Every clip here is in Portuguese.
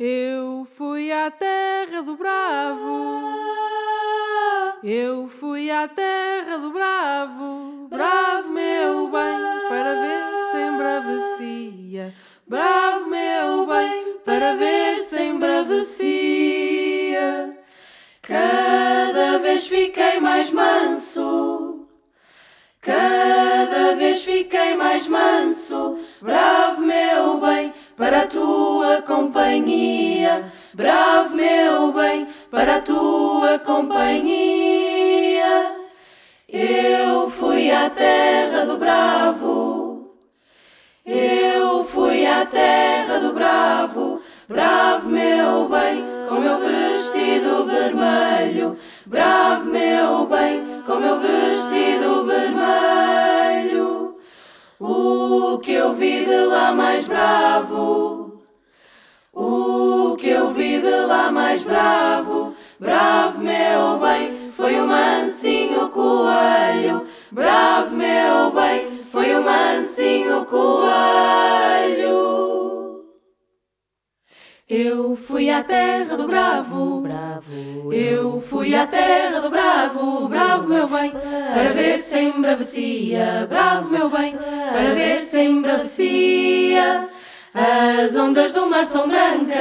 Eu fui à terra do Bravo. Eu fui à terra do Bravo. Bravo, meu bem, para ver sem bravecia. Bravo, meu bem, para ver sem bravecia. Cada vez fiquei mais manso. Cada vez fiquei mais manso. Bravo, meu bem, para a tua companhia. Eu fui à terra do Bravo. Eu fui à terra do Bravo. Bravo, meu bem, com meu vestido vermelho. Bravo, meu bem, com meu vestido vermelho. O que eu vi de lá mais bravo. Bravo. Meu bem, foi o mansinho coelho. Bravo, meu bem, foi o mansinho coelho. Eu fui à terra do bravo, Bravo, eu fui à terra do bravo, bravo meu bem, para ver sem bravecia, bravo meu bem, para ver sem bravecia. As ondas do mar são brancas,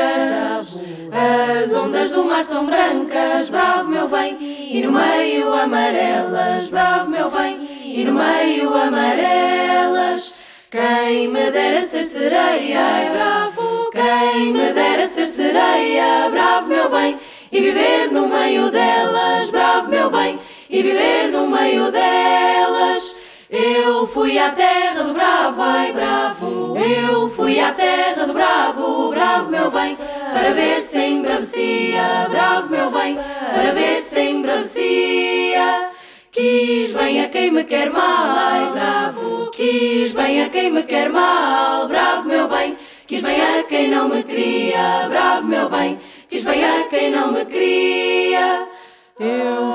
mar são brancas, bravo meu bem, e no meio amarelas, bravo meu bem, e no meio amarelas. Quem me dera ser sereia, bravo, quem me dera ser sereia, bravo meu bem, e viver no meio delas, bravo meu bem, e viver no meio delas. Eu fui à terra do bravo, ai bravo, eu fui à terra do bravo, bravo meu bem, para ver bravo meu bem, para ver sem bravecia. Quis bem a quem me quer mal, bravo. Quis bem a quem me quer mal, bravo meu bem. Quis bem a quem não me queria, bravo meu bem. Quis bem a quem não me queria. Eu